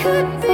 could